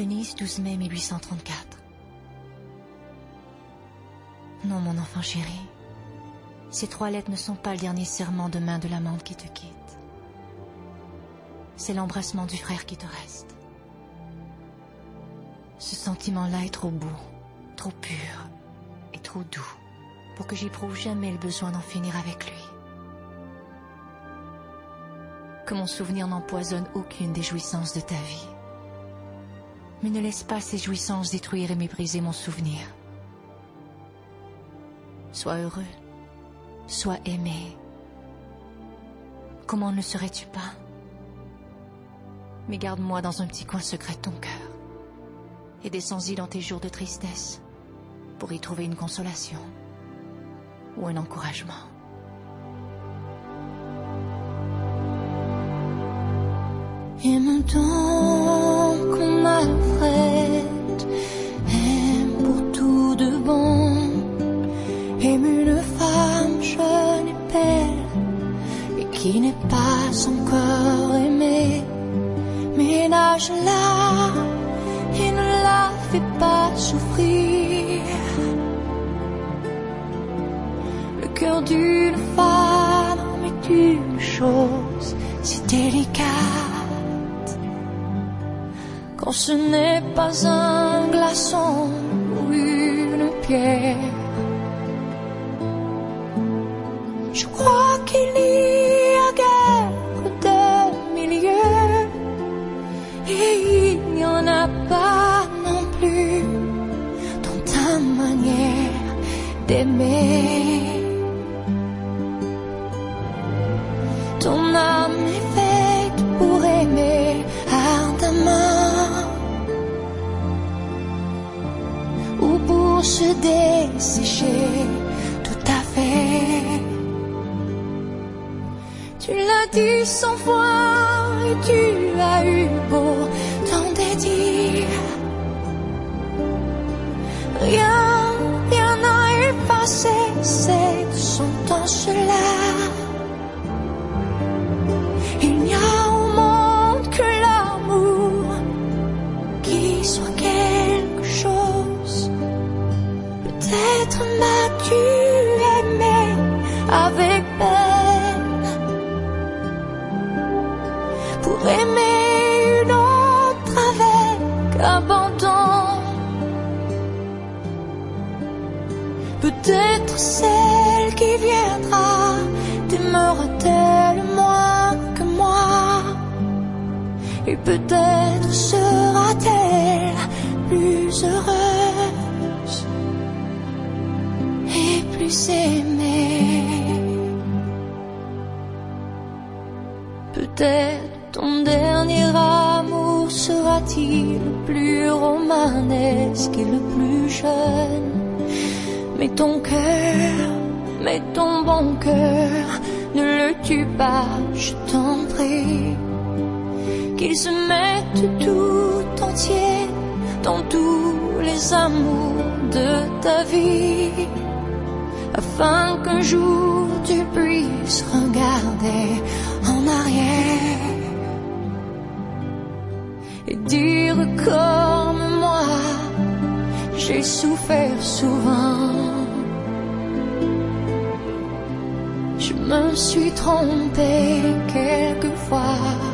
Venise, 12 mai 1834. Non, mon enfant chéri. Ces trois lettres ne sont pas le dernier serment de main de l'amante qui te quitte. C'est l'embrassement du frère qui te reste. Ce sentiment-là est trop beau, trop pur et trop doux pour que j'éprouve jamais le besoin d'en finir avec lui. Que mon souvenir n'empoisonne aucune des jouissances de ta vie. Mais ne laisse pas ces jouissances détruire et mépriser mon souvenir. Sois heureux, sois aimé. Comment ne serais-tu pas? Mais garde-moi dans un petit coin secret de ton cœur et descends-y dans tes jours de tristesse pour y trouver une consolation ou un encouragement. Aime donc aime une femme jeune et belle, et qui n'est pas encore aimée, ménage-la et ne la fais pas souffrir. Le cœur d'une femme est une chose si délicate quand ce n'est pas un glaçon ou une pierre. Je crois qu'il n'y a guère de milieu et il n'y en a pas non plus dans ta manière d'aimer. Ton âme est faite pour aimer ardemment ou pour se dessécher tout à fait. Tu l'as dit cent fois et tu as eu beau t'en dédire. Rien, rien n'a effacé cette sentence-là. Il n'y a au monde que l'amour qui soit Et peut-être sera-t-elle plus heureuse et plus aimée Peut-être ton dernier amour sera-t-il le plus romanesque et le plus jeune mais ton cœur, mais ton bon cœur, ne le tue pas, je t'en prie. Qu'il se mette tout entier dans tous les amours de ta vie, afin qu'un jour tu puisses regarder en arrière et dire comme moi, j'ai souffert souvent. Je me suis trompée quelquefois.